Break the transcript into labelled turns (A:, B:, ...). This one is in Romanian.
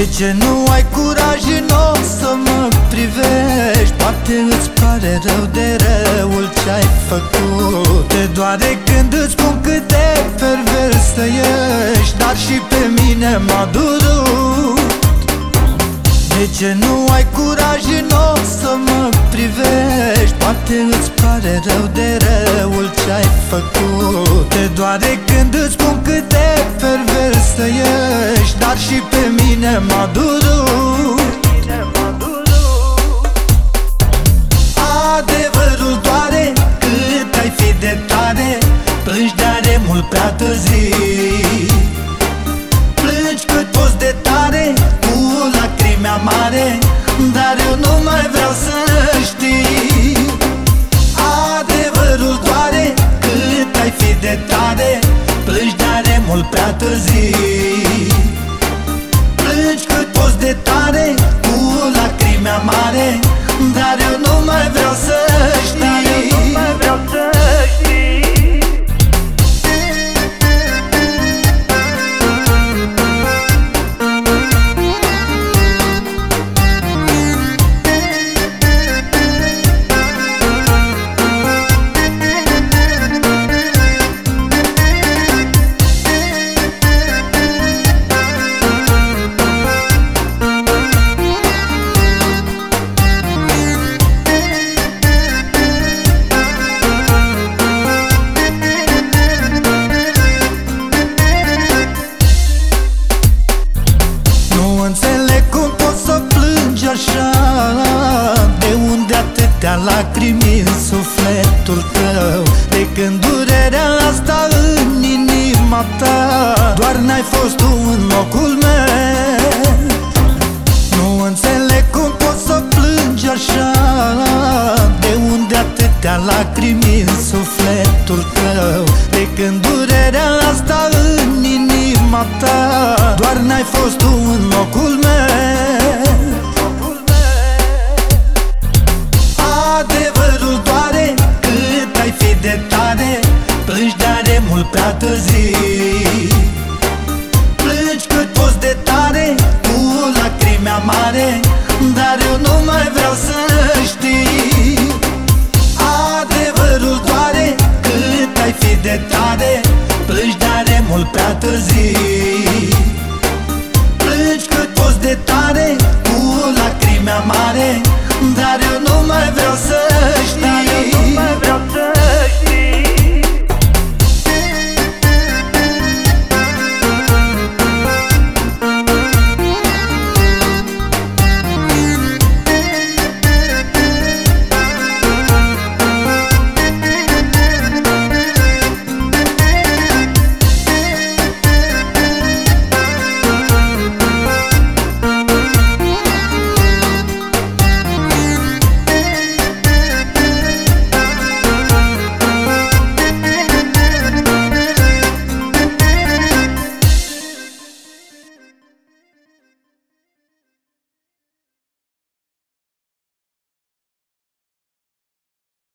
A: De ce nu ai curaj în ochi să mă privești? Poate îți pare rău de răul ce-ai făcut Te doare când îți spun cât de perversă ești Dar și pe mine m-a durut De ce nu ai curaj în ochi să mă privești? Poate îți pare rău de răul ce-ai făcut Te doare când îți spun cât de perversă ești Dar și pe mine m-a durut. Adevărul doare cât ai fi de tare Plângi de mult prea târziu lacrimi amare Dar eu nu mai vreau să atâtea lacrimi în sufletul tău. De când durerea asta în inima ta Doar n-ai fost tu în locul meu. Nu înțeleg cum poți să plângi așa De unde atâtea lacrimi în sufletul tău? De când durerea asta în inima ta Doar n-ai fost tu în locul meu mult prea târziu Plângi cât poți de tare Cu lacrimi amare Dar eu nu mai vreau să știi. Adevărul doare cât ai fi de tare Plângi de mult prea târziu. Plângi cât poți de tare Cu lacrimi amare Dar eu